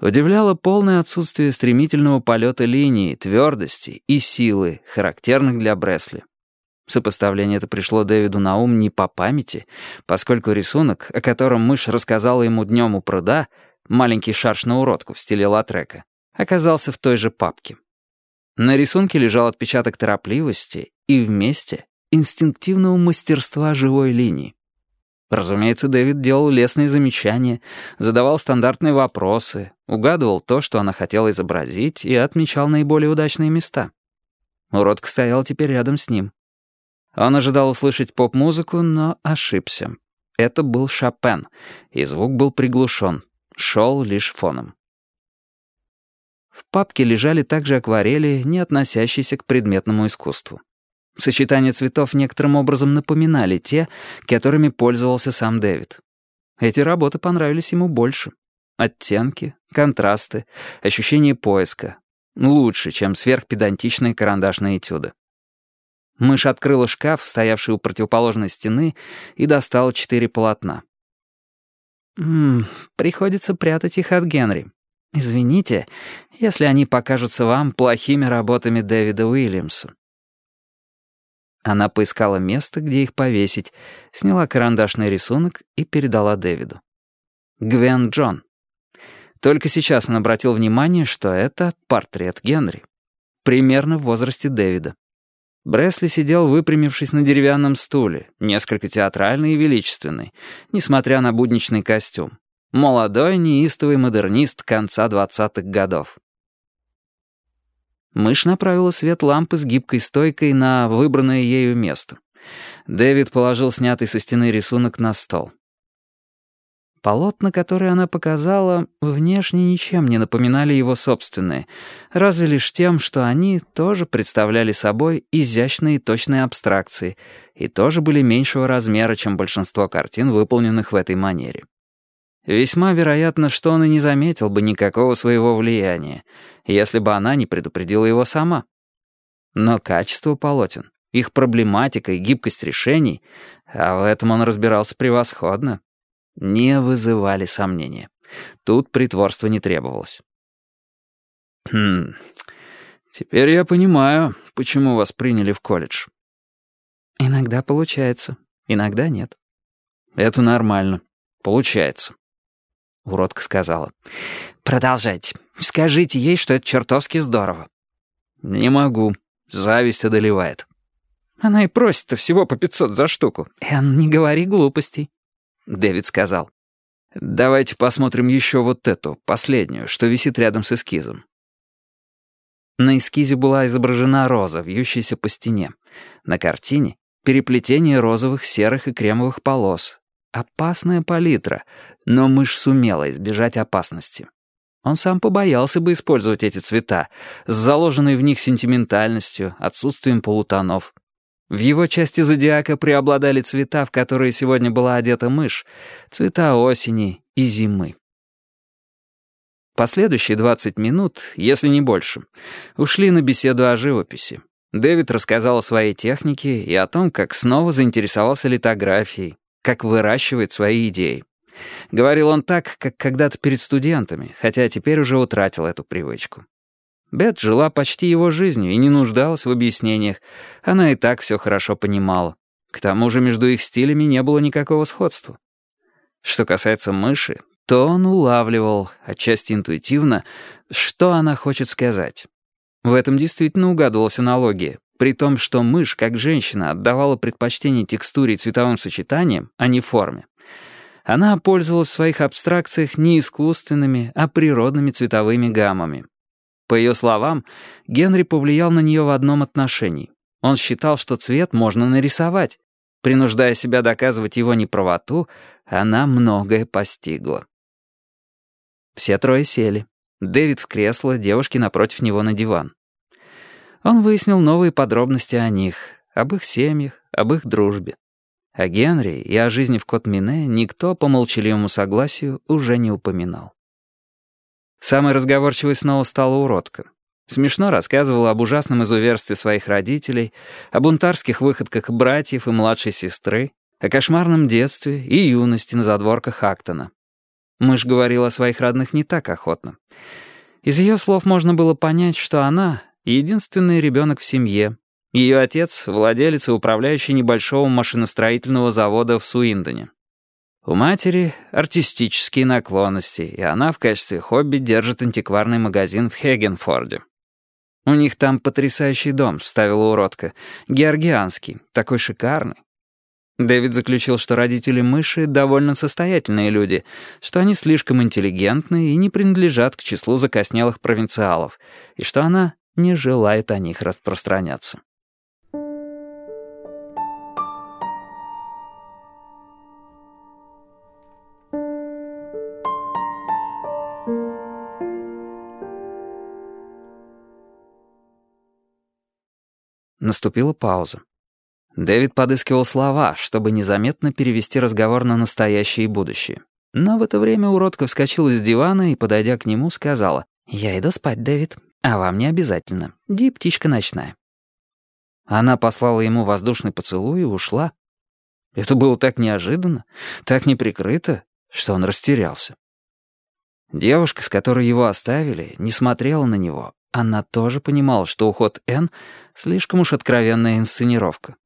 Удивляло полное отсутствие стремительного полета линии, твердости и силы, характерных для Бресли. Сопоставление это пришло Дэвиду на ум не по памяти, поскольку рисунок, о котором мышь рассказала ему днем у пруда, маленький шарш на уродку в стиле латрека, оказался в той же папке. На рисунке лежал отпечаток торопливости и вместе инстинктивного мастерства живой линии. Разумеется, Дэвид делал лестные замечания, задавал стандартные вопросы, угадывал то, что она хотела изобразить, и отмечал наиболее удачные места. Уродка стоял теперь рядом с ним. Он ожидал услышать поп-музыку, но ошибся. Это был Шопен, и звук был приглушен, шел лишь фоном. В папке лежали также акварели, не относящиеся к предметному искусству. Сочетания цветов некоторым образом напоминали те, которыми пользовался сам Дэвид. Эти работы понравились ему больше. Оттенки, контрасты, ощущение поиска. Лучше, чем сверхпедантичные карандашные этюды. Мышь открыла шкаф, стоявший у противоположной стены, и достала четыре полотна. «М -м, приходится прятать их от Генри. Извините, если они покажутся вам плохими работами Дэвида Уильямса. Она поискала место, где их повесить, сняла карандашный рисунок и передала Дэвиду. Гвен Джон. Только сейчас он обратил внимание, что это портрет Генри. Примерно в возрасте Дэвида. Бресли сидел, выпрямившись на деревянном стуле, несколько театральный и величественный, несмотря на будничный костюм. Молодой, неистовый модернист конца двадцатых годов. Мышь направила свет лампы с гибкой стойкой на выбранное ею место. Дэвид положил снятый со стены рисунок на стол. Полотна, которые она показала, внешне ничем не напоминали его собственные, разве лишь тем, что они тоже представляли собой изящные и точные абстракции и тоже были меньшего размера, чем большинство картин, выполненных в этой манере. Весьма вероятно, что он и не заметил бы никакого своего влияния, если бы она не предупредила его сама. Но качество полотен, их проблематика и гибкость решений, а в этом он разбирался превосходно, не вызывали сомнения. Тут притворство не требовалось. «Хм, теперь я понимаю, почему вас приняли в колледж». «Иногда получается, иногда нет». «Это нормально. Получается». Уродка сказала. «Продолжайте. Скажите ей, что это чертовски здорово». «Не могу. Зависть одолевает». «Она и просит-то всего по пятьсот за штуку». «Эн, не говори глупостей». Дэвид сказал. «Давайте посмотрим еще вот эту, последнюю, что висит рядом с эскизом». На эскизе была изображена роза, вьющаяся по стене. На картине — переплетение розовых, серых и кремовых полос, Опасная палитра, но мышь сумела избежать опасности. Он сам побоялся бы использовать эти цвета, с заложенной в них сентиментальностью, отсутствием полутонов. В его части зодиака преобладали цвета, в которые сегодня была одета мышь, цвета осени и зимы. Последующие 20 минут, если не больше, ушли на беседу о живописи. Дэвид рассказал о своей технике и о том, как снова заинтересовался литографией, как выращивает свои идеи. Говорил он так, как когда-то перед студентами, хотя теперь уже утратил эту привычку. Бет жила почти его жизнью и не нуждалась в объяснениях. Она и так все хорошо понимала. К тому же между их стилями не было никакого сходства. Что касается мыши, то он улавливал, отчасти интуитивно, что она хочет сказать. В этом действительно угадывалась аналогия, при том, что мышь, как женщина, отдавала предпочтение текстуре и цветовым сочетаниям, а не форме. Она пользовалась в своих абстракциях не искусственными, а природными цветовыми гаммами. По ее словам, Генри повлиял на нее в одном отношении. Он считал, что цвет можно нарисовать. Принуждая себя доказывать его неправоту, она многое постигла. Все трое сели. Дэвид в кресло, девушки напротив него на диван. Он выяснил новые подробности о них, об их семьях, об их дружбе. О Генри и о жизни в Кот-Мине никто по молчаливому согласию уже не упоминал. Самой разговорчивой снова стала уродка. Смешно рассказывала об ужасном изуверстве своих родителей, о бунтарских выходках братьев и младшей сестры, о кошмарном детстве и юности на задворках Актона. Мышь говорила о своих родных не так охотно. Из ее слов можно было понять, что она — единственный ребенок в семье. Ее отец — владелец и управляющий небольшого машиностроительного завода в Суиндоне. У матери артистические наклонности, и она в качестве хобби держит антикварный магазин в Хегенфорде. У них там потрясающий дом, вставила уродка. Георгианский, такой шикарный. Дэвид заключил, что родители мыши довольно состоятельные люди, что они слишком интеллигентны и не принадлежат к числу закоснелых провинциалов, и что она не желает о них распространяться. Наступила пауза. Дэвид подыскивал слова, чтобы незаметно перевести разговор на настоящее и будущее. Но в это время уродка вскочила с дивана и, подойдя к нему, сказала, «Я иду спать, Дэвид, а вам не обязательно. Ди, птичка ночная». Она послала ему воздушный поцелуй и ушла. Это было так неожиданно, так неприкрыто, что он растерялся. Девушка, с которой его оставили, не смотрела на него. Она тоже понимала, что уход Н — слишком уж откровенная инсценировка.